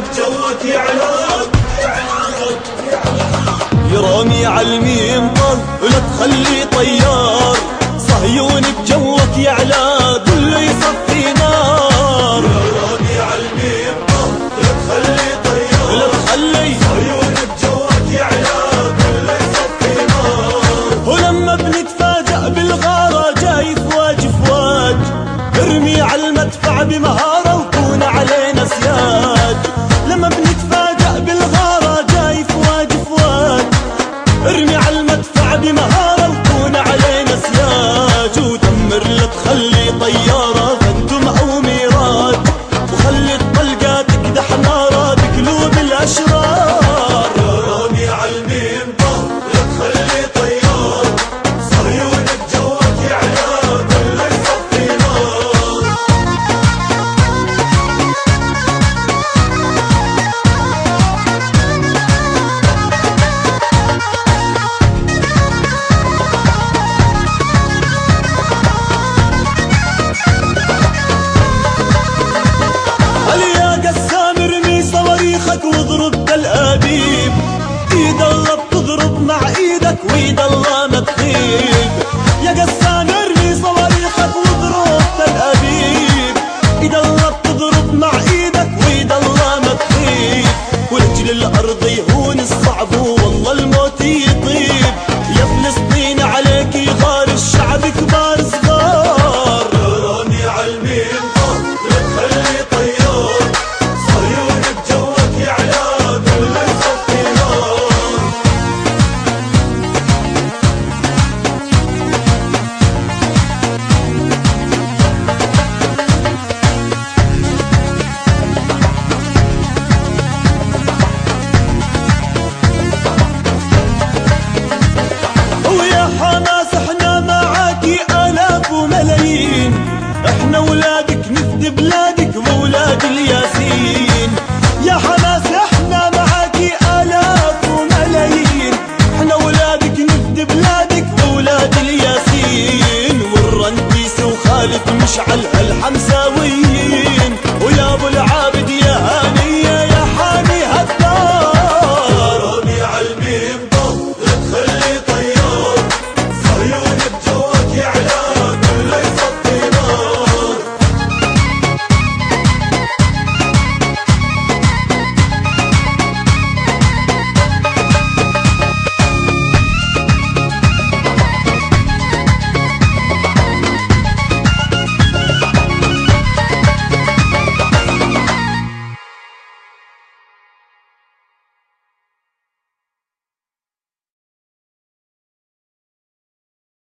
بجوك يعلق يرامي على المنبر ولا تخلي طيار. صهيوني بجوك بمهارة وكون علينا سياج لما بنتفاجأ بالغارة جاي فواج فواج ارمي على المدفع بمهارة صواريخك واضرب تل ابيب ايد بتضرب مع إيدك ويد الله ورجل الأرض يهون الصعبون. مشعل الحمزاوي.